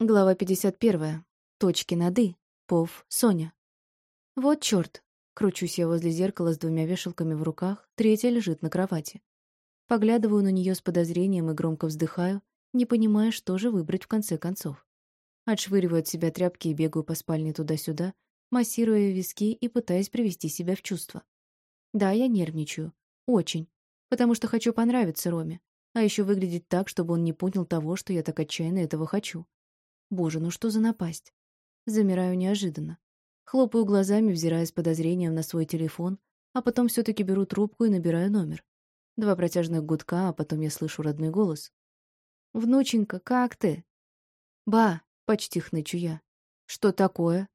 Глава 51. Точки над «и». Пов. Соня. Вот чёрт. Кручусь я возле зеркала с двумя вешалками в руках, третья лежит на кровати. Поглядываю на неё с подозрением и громко вздыхаю, не понимая, что же выбрать в конце концов. Отшвыриваю от себя тряпки и бегаю по спальне туда-сюда, массируя виски и пытаясь привести себя в чувство. Да, я нервничаю. Очень. Потому что хочу понравиться Роме. А ещё выглядеть так, чтобы он не понял того, что я так отчаянно этого хочу. Боже, ну что за напасть? Замираю неожиданно. Хлопаю глазами, взирая с подозрением на свой телефон, а потом все таки беру трубку и набираю номер. Два протяжных гудка, а потом я слышу родной голос. «Внученька, как ты?» «Ба!» — почти хнычу я. «Что такое?»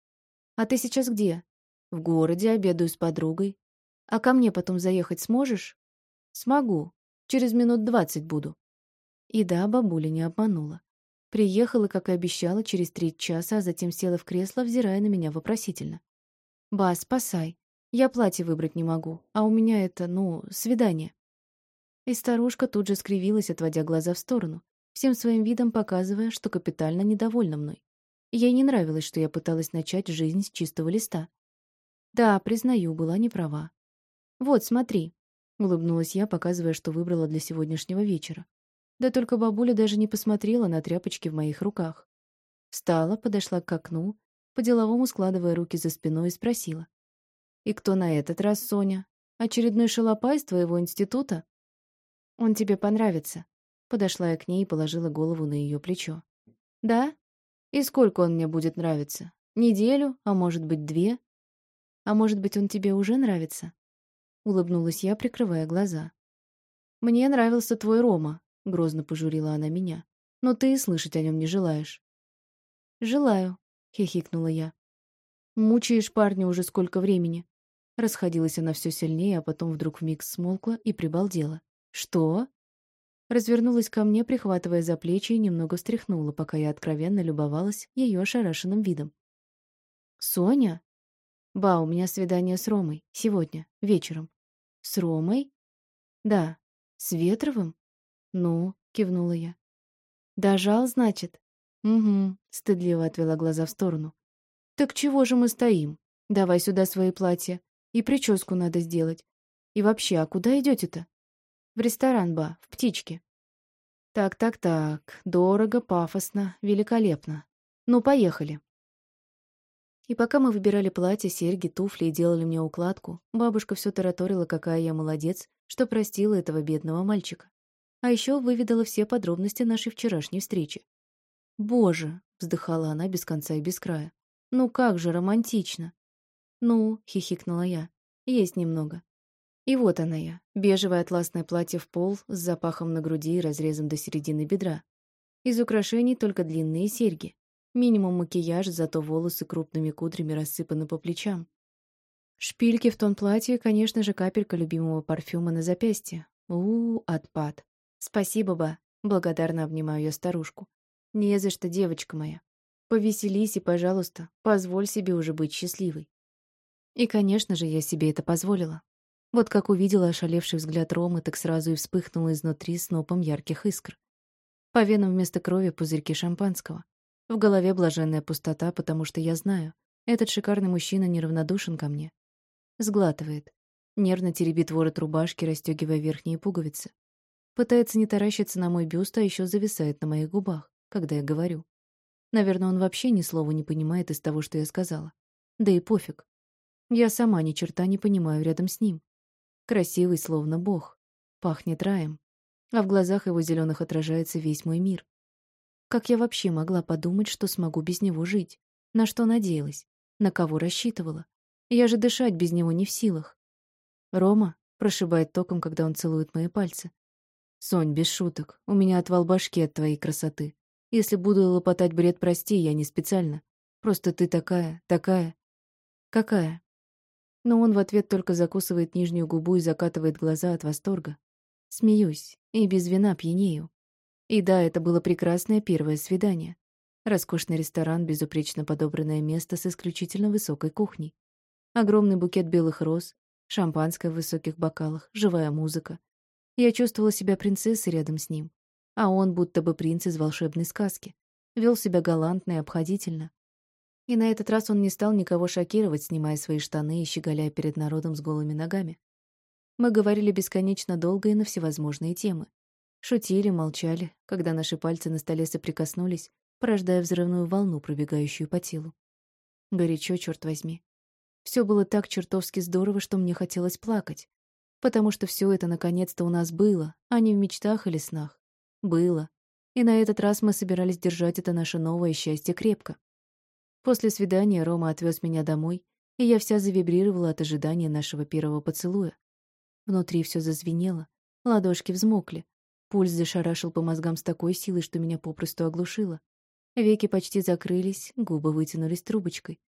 «А ты сейчас где?» «В городе, обедаю с подругой. А ко мне потом заехать сможешь?» «Смогу. Через минут двадцать буду». И да, бабуля не обманула. Приехала, как и обещала, через три часа, а затем села в кресло, взирая на меня вопросительно. «Ба, спасай. Я платье выбрать не могу, а у меня это, ну, свидание». И старушка тут же скривилась, отводя глаза в сторону, всем своим видом показывая, что капитально недовольна мной. Ей не нравилось, что я пыталась начать жизнь с чистого листа. Да, признаю, была не права. «Вот, смотри», — улыбнулась я, показывая, что выбрала для сегодняшнего вечера. Да только бабуля даже не посмотрела на тряпочки в моих руках. Встала, подошла к окну, по-деловому складывая руки за спиной, и спросила. «И кто на этот раз, Соня? Очередной шалопай из твоего института?» «Он тебе понравится». Подошла я к ней и положила голову на ее плечо. «Да? И сколько он мне будет нравиться? Неделю, а может быть, две? А может быть, он тебе уже нравится?» Улыбнулась я, прикрывая глаза. «Мне нравился твой Рома», — грозно пожурила она меня. «Но ты и слышать о нем не желаешь». «Желаю», — хихикнула я. «Мучаешь парня уже сколько времени?» Расходилась она все сильнее, а потом вдруг вмиг смолкла и прибалдела. «Что?» Развернулась ко мне, прихватывая за плечи и немного встряхнула, пока я откровенно любовалась ее ошарашенным видом. «Соня?» «Ба, у меня свидание с Ромой. Сегодня. Вечером». «С Ромой?» «Да». «С Ветровым?» «Ну?» — кивнула я. «Дожал, значит?» «Угу», — стыдливо отвела глаза в сторону. «Так чего же мы стоим? Давай сюда свои платья. И прическу надо сделать. И вообще, а куда идете-то?» «В ресторан, ба, в птичке». «Так-так-так, дорого, пафосно, великолепно. Ну, поехали». И пока мы выбирали платье, серьги, туфли и делали мне укладку, бабушка все тараторила, какая я молодец, что простила этого бедного мальчика. А еще выведала все подробности нашей вчерашней встречи. «Боже!» — вздыхала она без конца и без края. «Ну как же романтично!» «Ну», — хихикнула я, — «есть немного». И вот она я, бежевое атласное платье в пол с запахом на груди и разрезом до середины бедра. Из украшений только длинные серьги. Минимум макияж, зато волосы крупными кудрями рассыпаны по плечам. Шпильки в тон платье, конечно же, капелька любимого парфюма на запястье. У, -у, отпад. «Спасибо, ба», — благодарно обнимаю я старушку. «Не за что, девочка моя. Повеселись и, пожалуйста, позволь себе уже быть счастливой». И, конечно же, я себе это позволила. Вот как увидела ошалевший взгляд Ромы, так сразу и вспыхнула изнутри снопом ярких искр. По венам вместо крови пузырьки шампанского. В голове блаженная пустота, потому что я знаю, этот шикарный мужчина неравнодушен ко мне. Сглатывает. Нервно теребит ворот рубашки, расстегивая верхние пуговицы. Пытается не таращиться на мой бюст, а еще зависает на моих губах, когда я говорю. Наверное, он вообще ни слова не понимает из того, что я сказала. Да и пофиг. Я сама ни черта не понимаю рядом с ним. Красивый, словно бог. Пахнет раем. А в глазах его зеленых отражается весь мой мир. Как я вообще могла подумать, что смогу без него жить? На что надеялась? На кого рассчитывала? Я же дышать без него не в силах. Рома прошибает током, когда он целует мои пальцы. Сонь, без шуток. У меня отвал башки от твоей красоты. Если буду лопотать бред, прости, я не специально. Просто ты такая, такая. Какая? Но он в ответ только закусывает нижнюю губу и закатывает глаза от восторга. Смеюсь и без вина пьянею. И да, это было прекрасное первое свидание. Роскошный ресторан, безупречно подобранное место с исключительно высокой кухней. Огромный букет белых роз, шампанское в высоких бокалах, живая музыка, я чувствовала себя принцессой рядом с ним, а он будто бы принц из волшебной сказки. вел себя галантно и обходительно. И на этот раз он не стал никого шокировать, снимая свои штаны и щеголяя перед народом с голыми ногами. Мы говорили бесконечно долго и на всевозможные темы. Шутили, молчали, когда наши пальцы на столе соприкоснулись, порождая взрывную волну, пробегающую по телу. Горячо, черт возьми. Все было так чертовски здорово, что мне хотелось плакать. Потому что все это наконец-то у нас было, а не в мечтах или снах. Было. И на этот раз мы собирались держать это наше новое счастье крепко. После свидания Рома отвез меня домой, и я вся завибрировала от ожидания нашего первого поцелуя. Внутри все зазвенело, ладошки взмокли, пульс зашарашил по мозгам с такой силой, что меня попросту оглушило. Веки почти закрылись, губы вытянулись трубочкой.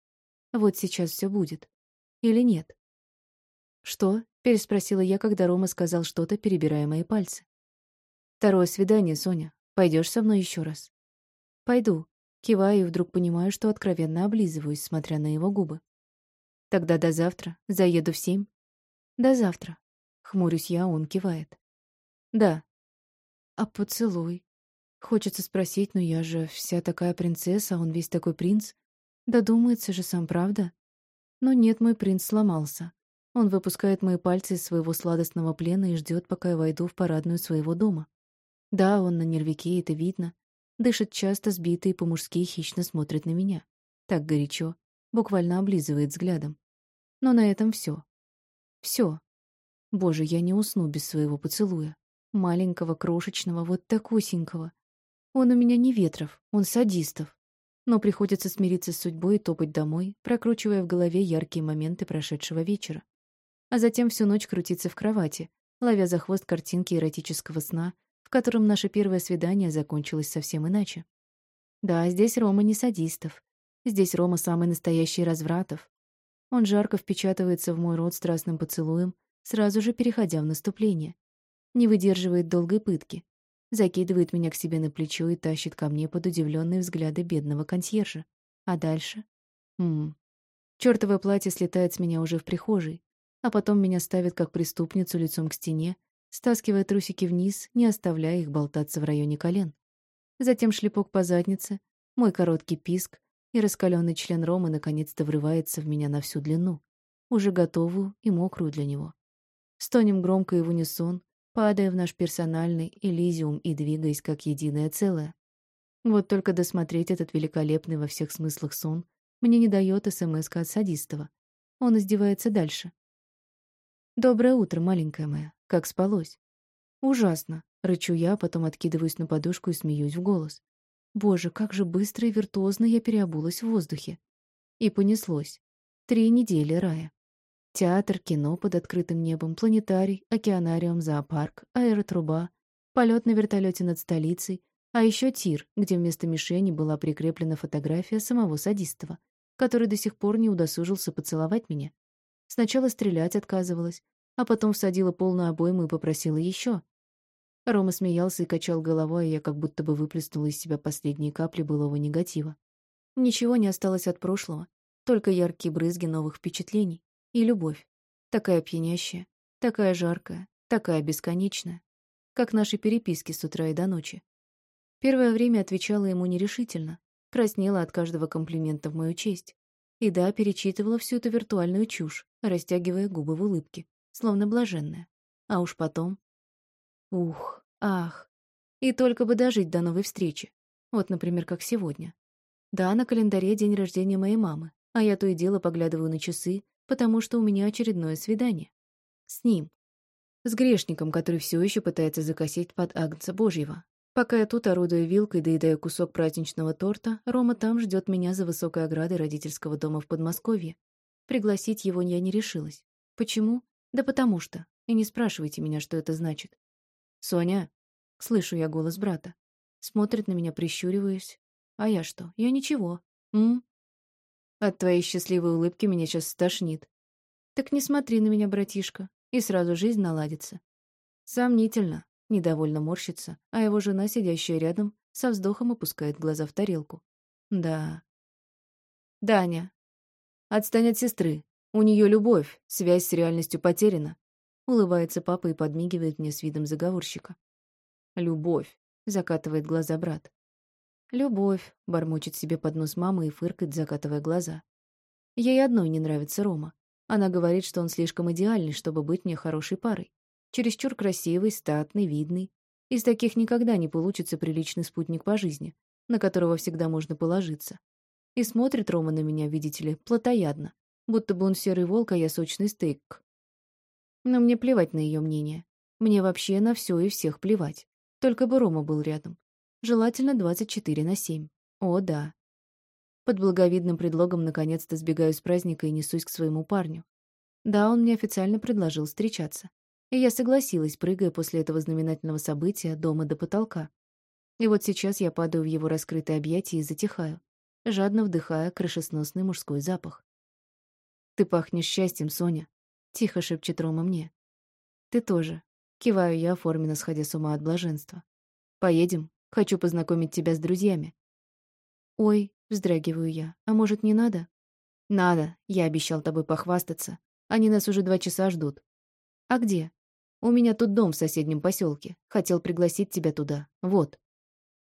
Вот сейчас все будет. Или нет? «Что?» — переспросила я, когда Рома сказал что-то, перебирая мои пальцы. «Второе свидание, Соня. Пойдешь со мной еще раз?» «Пойду». Киваю и вдруг понимаю, что откровенно облизываюсь, смотря на его губы. «Тогда до завтра. Заеду в семь». «До завтра». Хмурюсь я, он кивает. «Да». «А поцелуй?» Хочется спросить, но я же вся такая принцесса, а он весь такой принц. Додумается же сам, правда? Но нет, мой принц сломался. Он выпускает мои пальцы из своего сладостного плена и ждет, пока я войду в парадную своего дома. Да, он на нервике, это видно. Дышит часто, сбитый по-мужски хищно смотрит на меня. Так горячо, буквально облизывает взглядом. Но на этом все. Все. Боже, я не усну без своего поцелуя. Маленького, крошечного, вот такусенького. Он у меня не ветров, он садистов. Но приходится смириться с судьбой и топать домой, прокручивая в голове яркие моменты прошедшего вечера. А затем всю ночь крутиться в кровати, ловя за хвост картинки эротического сна, в котором наше первое свидание закончилось совсем иначе. Да, здесь Рома не садистов. Здесь Рома самый настоящий развратов. Он жарко впечатывается в мой рот страстным поцелуем, сразу же переходя в наступление. Не выдерживает долгой пытки. Закидывает меня к себе на плечо и тащит ко мне под удивленные взгляды бедного консьержа. А дальше? Ммм. Чёртово платье слетает с меня уже в прихожей, а потом меня ставит как преступницу лицом к стене, стаскивая трусики вниз, не оставляя их болтаться в районе колен. Затем шлепок по заднице, мой короткий писк, и раскаленный член Ромы наконец-то врывается в меня на всю длину, уже готовую и мокрую для него. Стонем громко и в унисон, падая в наш персональный Элизиум и двигаясь как единое целое. Вот только досмотреть этот великолепный во всех смыслах сон мне не дает смс от садистова. Он издевается дальше. «Доброе утро, маленькая моя. Как спалось?» «Ужасно», — рычу я, потом откидываюсь на подушку и смеюсь в голос. «Боже, как же быстро и виртуозно я переобулась в воздухе». И понеслось. Три недели рая. Театр, кино под открытым небом, планетарий, океанариум, зоопарк, аэротруба, полет на вертолете над столицей, а еще тир, где вместо мишени была прикреплена фотография самого садистова, который до сих пор не удосужился поцеловать меня. Сначала стрелять отказывалась, а потом всадила полную обойму и попросила еще. Рома смеялся и качал головой, а я как будто бы выплеснула из себя последние капли былого негатива. Ничего не осталось от прошлого, только яркие брызги новых впечатлений. И любовь. Такая пьянящая, такая жаркая, такая бесконечная. Как наши переписки с утра и до ночи. Первое время отвечала ему нерешительно, краснела от каждого комплимента в мою честь. И да, перечитывала всю эту виртуальную чушь, растягивая губы в улыбке, словно блаженная. А уж потом... Ух, ах. И только бы дожить до новой встречи. Вот, например, как сегодня. Да, на календаре день рождения моей мамы, а я то и дело поглядываю на часы, потому что у меня очередное свидание. С ним. С грешником, который все еще пытается закосить под Агнца Божьего. Пока я тут орудую вилкой, доедаю кусок праздничного торта, Рома там ждет меня за высокой оградой родительского дома в Подмосковье. Пригласить его я не решилась. Почему? Да потому что. И не спрашивайте меня, что это значит. «Соня!» — слышу я голос брата. Смотрит на меня, прищуриваясь. А я что? Я ничего. М? От твоей счастливой улыбки меня сейчас стошнит. Так не смотри на меня, братишка, и сразу жизнь наладится. Сомнительно, недовольно морщится, а его жена, сидящая рядом, со вздохом опускает глаза в тарелку. Да. Даня. Отстань от сестры. У нее любовь, связь с реальностью потеряна. Улыбается папа и подмигивает мне с видом заговорщика. Любовь, закатывает глаза брат. «Любовь», — бормочет себе под нос мама и фыркает, закатывая глаза. Ей одной не нравится Рома. Она говорит, что он слишком идеальный, чтобы быть мне хорошей парой. Чересчур красивый, статный, видный. Из таких никогда не получится приличный спутник по жизни, на которого всегда можно положиться. И смотрит Рома на меня, видите ли, плотоядно, будто бы он серый волк, а я сочный стейк. Но мне плевать на ее мнение. Мне вообще на все и всех плевать. Только бы Рома был рядом. Желательно 24 на 7. О, да. Под благовидным предлогом наконец-то сбегаю с праздника и несусь к своему парню. Да, он мне официально предложил встречаться. И я согласилась, прыгая после этого знаменательного события дома до потолка. И вот сейчас я падаю в его раскрытые объятия и затихаю, жадно вдыхая крышесносный мужской запах. «Ты пахнешь счастьем, Соня», — тихо шепчет Рома мне. «Ты тоже», — киваю я, оформленно сходя с ума от блаженства. «Поедем?» Хочу познакомить тебя с друзьями». «Ой», — вздрагиваю я, — «а может, не надо?» «Надо. Я обещал тобой похвастаться. Они нас уже два часа ждут». «А где?» «У меня тут дом в соседнем поселке. Хотел пригласить тебя туда. Вот».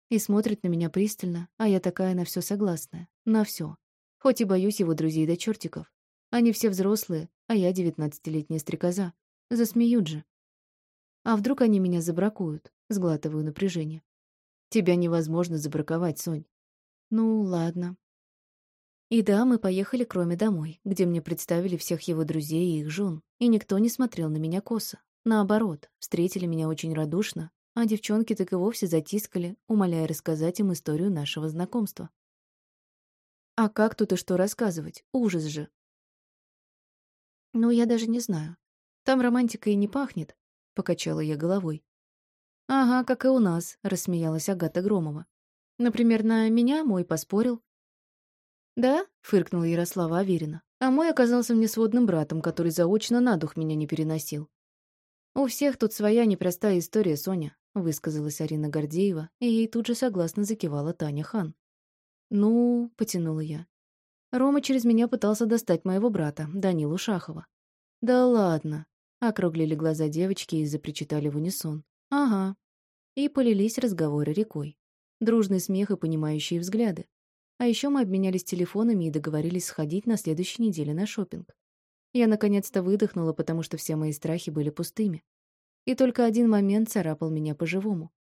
И смотрит на меня пристально, а я такая на все согласная. На все. Хоть и боюсь его друзей до чертиков. Они все взрослые, а я девятнадцатилетняя стрекоза. Засмеют же. А вдруг они меня забракуют? Сглатываю напряжение. Тебя невозможно забраковать, Сонь. Ну, ладно. И да, мы поехали к Роме домой, где мне представили всех его друзей и их жен, и никто не смотрел на меня косо. Наоборот, встретили меня очень радушно, а девчонки так и вовсе затискали, умоляя рассказать им историю нашего знакомства. А как тут и что рассказывать? Ужас же. Ну, я даже не знаю. Там романтика и не пахнет, — покачала я головой. «Ага, как и у нас», — рассмеялась Агата Громова. «Например, на меня мой поспорил». «Да?» — фыркнула Ярослава Аверина. «А мой оказался мне сводным братом, который заочно на дух меня не переносил». «У всех тут своя непростая история, Соня», — высказалась Арина Гордеева, и ей тут же согласно закивала Таня Хан. «Ну», — потянула я. Рома через меня пытался достать моего брата, Данилу Шахова. «Да ладно», — округлили глаза девочки и запричитали в унисон. Ага. И полились разговоры рекой. Дружный смех и понимающие взгляды. А еще мы обменялись телефонами и договорились сходить на следующей неделе на шопинг. Я наконец-то выдохнула, потому что все мои страхи были пустыми. И только один момент царапал меня по-живому.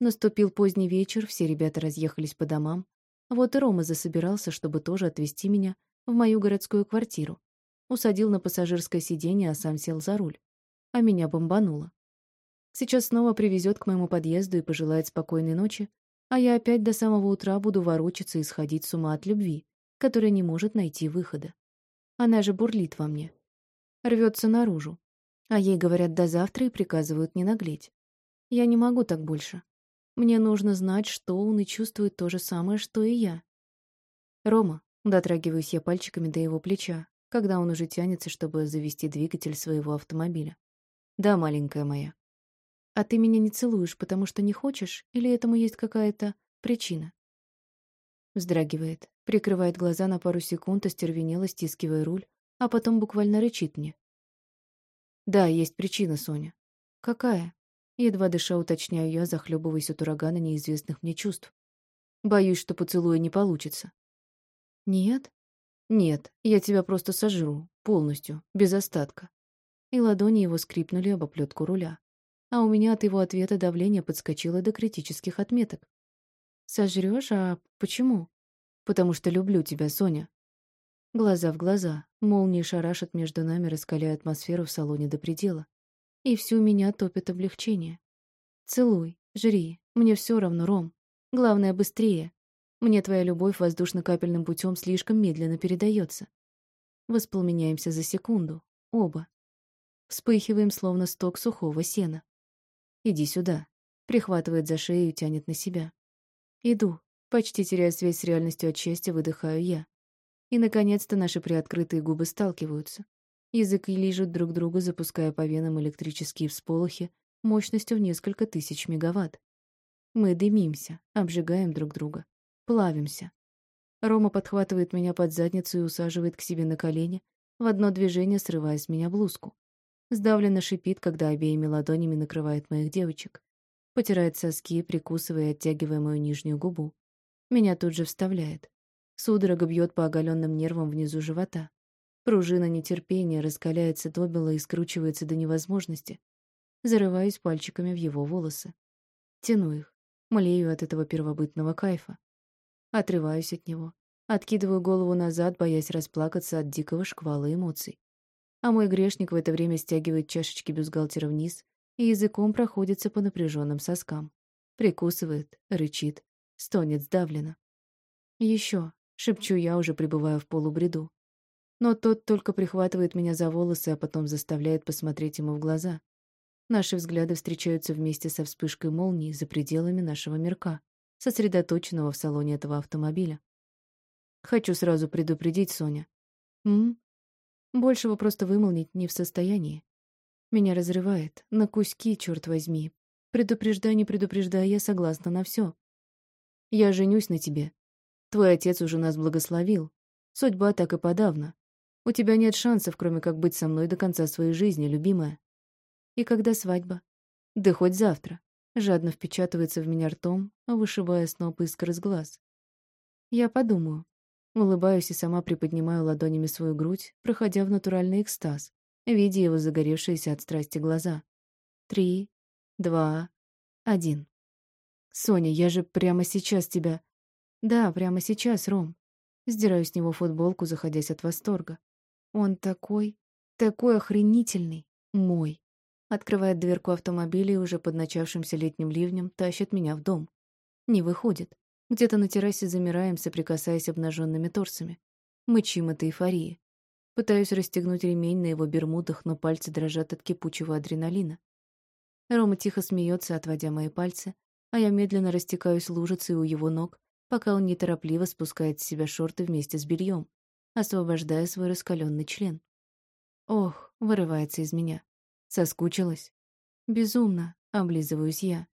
Наступил поздний вечер, все ребята разъехались по домам. Вот и Рома засобирался, чтобы тоже отвезти меня в мою городскую квартиру. Усадил на пассажирское сиденье, а сам сел за руль. А меня бомбануло. Сейчас снова привезет к моему подъезду и пожелает спокойной ночи, а я опять до самого утра буду ворочаться и сходить с ума от любви, которая не может найти выхода. Она же бурлит во мне. Рвется наружу. А ей говорят до завтра и приказывают не наглеть. Я не могу так больше. Мне нужно знать, что он и чувствует то же самое, что и я. Рома, дотрагиваюсь я пальчиками до его плеча, когда он уже тянется, чтобы завести двигатель своего автомобиля. Да, маленькая моя. А ты меня не целуешь, потому что не хочешь, или этому есть какая-то причина? Вздрагивает, прикрывает глаза на пару секунд, остервенело стискивая руль, а потом буквально рычит мне. Да, есть причина, Соня. Какая? Едва дыша уточняю я, захлебываясь от урагана неизвестных мне чувств. Боюсь, что поцелуя не получится. Нет? Нет, я тебя просто сожру, полностью, без остатка. И ладони его скрипнули об оплетку руля а у меня от его ответа давление подскочило до критических отметок. «Сожрёшь? А почему?» «Потому что люблю тебя, Соня». Глаза в глаза, молнии шарашат между нами, раскаляя атмосферу в салоне до предела. И всю меня топит облегчение. «Целуй, жри, мне все равно, Ром. Главное, быстрее. Мне твоя любовь воздушно-капельным путем слишком медленно передается. Воспламеняемся за секунду. Оба. Вспыхиваем, словно сток сухого сена. Иди сюда. Прихватывает за шею и тянет на себя. Иду. Почти теряя связь с реальностью от счастья, выдыхаю я. И, наконец-то, наши приоткрытые губы сталкиваются. Языки лижут друг друга, запуская по венам электрические всполохи мощностью в несколько тысяч мегаватт. Мы дымимся, обжигаем друг друга, плавимся. Рома подхватывает меня под задницу и усаживает к себе на колени, в одно движение срывая с меня блузку. Сдавленно шипит, когда обеими ладонями накрывает моих девочек. Потирает соски, прикусывая и оттягивая мою нижнюю губу. Меня тут же вставляет. Судорога бьет по оголенным нервам внизу живота. Пружина нетерпения раскаляется добело и скручивается до невозможности. Зарываюсь пальчиками в его волосы. Тяну их. Млею от этого первобытного кайфа. Отрываюсь от него. Откидываю голову назад, боясь расплакаться от дикого шквала эмоций. А мой грешник в это время стягивает чашечки бюстгальтера вниз и языком проходится по напряженным соскам. Прикусывает, рычит, стонет сдавленно. Еще, шепчу я, уже пребывая в полубреду но тот только прихватывает меня за волосы, а потом заставляет посмотреть ему в глаза. Наши взгляды встречаются вместе со вспышкой молнии за пределами нашего мирка, сосредоточенного в салоне этого автомобиля. Хочу сразу предупредить, Соня. М? Большего просто вымолнить не в состоянии. Меня разрывает. На куски, черт возьми. Предупреждай, не предупреждай, я согласна на все. Я женюсь на тебе. Твой отец уже нас благословил. Судьба так и подавно. У тебя нет шансов, кроме как быть со мной до конца своей жизни, любимая. И когда свадьба? Да хоть завтра. Жадно впечатывается в меня ртом, вышибая сноп искр из глаз. Я подумаю. Улыбаюсь и сама приподнимаю ладонями свою грудь, проходя в натуральный экстаз, видя его загоревшиеся от страсти глаза. Три, два, один. Соня, я же прямо сейчас тебя... Да, прямо сейчас, Ром. Сдираю с него футболку, заходясь от восторга. Он такой, такой охренительный, мой. Открывает дверку автомобиля и уже под начавшимся летним ливнем тащит меня в дом. Не выходит. Где-то на террасе замираем, соприкасаясь обнаженными торсами. Мычим от эйфории. Пытаюсь расстегнуть ремень на его бермудах, но пальцы дрожат от кипучего адреналина. Рома тихо смеется, отводя мои пальцы, а я медленно растекаюсь лужицей у его ног, пока он неторопливо спускает с себя шорты вместе с бельем освобождая свой раскаленный член. Ох, вырывается из меня. Соскучилась. Безумно, облизываюсь я.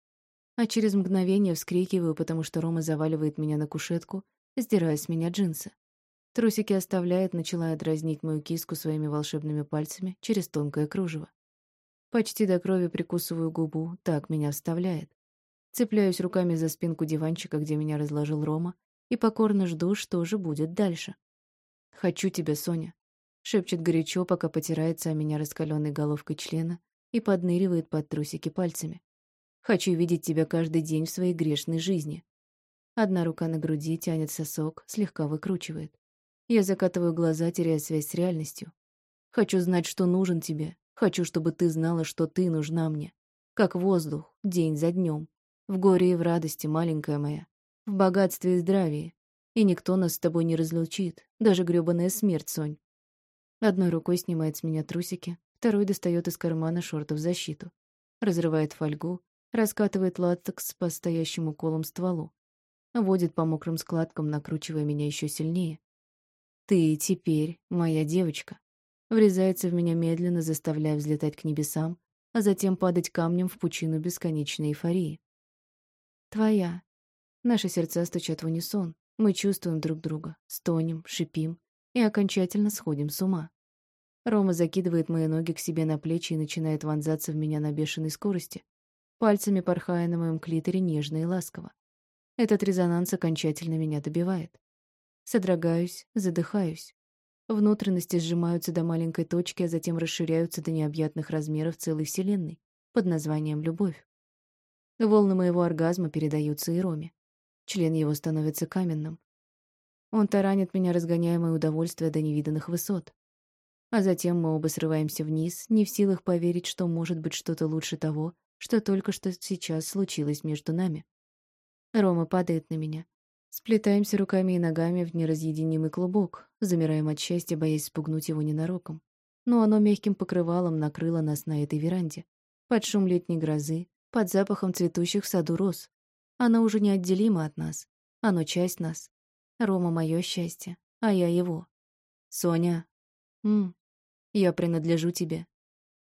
А через мгновение вскрикиваю, потому что Рома заваливает меня на кушетку, сдирая с меня джинсы. Трусики оставляет, начала дразнить мою киску своими волшебными пальцами через тонкое кружево. Почти до крови прикусываю губу, так меня вставляет. Цепляюсь руками за спинку диванчика, где меня разложил Рома, и покорно жду, что же будет дальше. «Хочу тебя, Соня», — шепчет горячо, пока потирается о меня раскаленной головкой члена и подныривает под трусики пальцами. «Хочу видеть тебя каждый день в своей грешной жизни». Одна рука на груди тянет сосок, слегка выкручивает. Я закатываю глаза, теряя связь с реальностью. Хочу знать, что нужен тебе. Хочу, чтобы ты знала, что ты нужна мне. Как воздух, день за днем. В горе и в радости, маленькая моя. В богатстве и здравии. И никто нас с тобой не разлучит, даже грёбаная смерть, Сонь. Одной рукой снимает с меня трусики, второй достает из кармана шортов защиту. Разрывает фольгу, раскатывает латекс по стоящему колом стволу. Водит по мокрым складкам, накручивая меня еще сильнее. «Ты теперь моя девочка». Врезается в меня медленно, заставляя взлетать к небесам, а затем падать камнем в пучину бесконечной эйфории. «Твоя». Наши сердца стучат в унисон, мы чувствуем друг друга, стонем, шипим и окончательно сходим с ума. Рома закидывает мои ноги к себе на плечи и начинает вонзаться в меня на бешеной скорости, пальцами порхая на моем клиторе нежно и ласково. Этот резонанс окончательно меня добивает. Содрогаюсь, задыхаюсь. Внутренности сжимаются до маленькой точки, а затем расширяются до необъятных размеров целой вселенной под названием «любовь». Волны моего оргазма передаются и Роме. Член его становится каменным. Он таранит меня, разгоняя мое удовольствие до невиданных высот. А затем мы оба срываемся вниз, не в силах поверить, что может быть что-то лучше того, что только что сейчас случилось между нами. Рома падает на меня. Сплетаемся руками и ногами в неразъединимый клубок, замираем от счастья, боясь спугнуть его ненароком. Но оно мягким покрывалом накрыло нас на этой веранде. Под шум летней грозы, под запахом цветущих в саду роз, оно уже неотделимо от нас. Оно часть нас. Рома — мое счастье, а я его. Соня. М, я принадлежу тебе.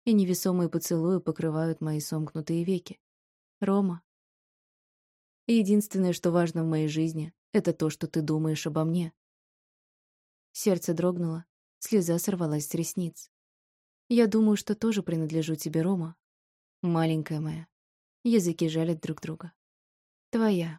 И невесомые поцелуи покрывают мои сомкнутые веки. Рома. единственное, что важно в моей жизни, это то, что ты думаешь обо мне. Сердце дрогнуло, слеза сорвалась с ресниц. Я думаю, что тоже принадлежу тебе, Рома. Маленькая моя. Языки жалят друг друга. Твоя.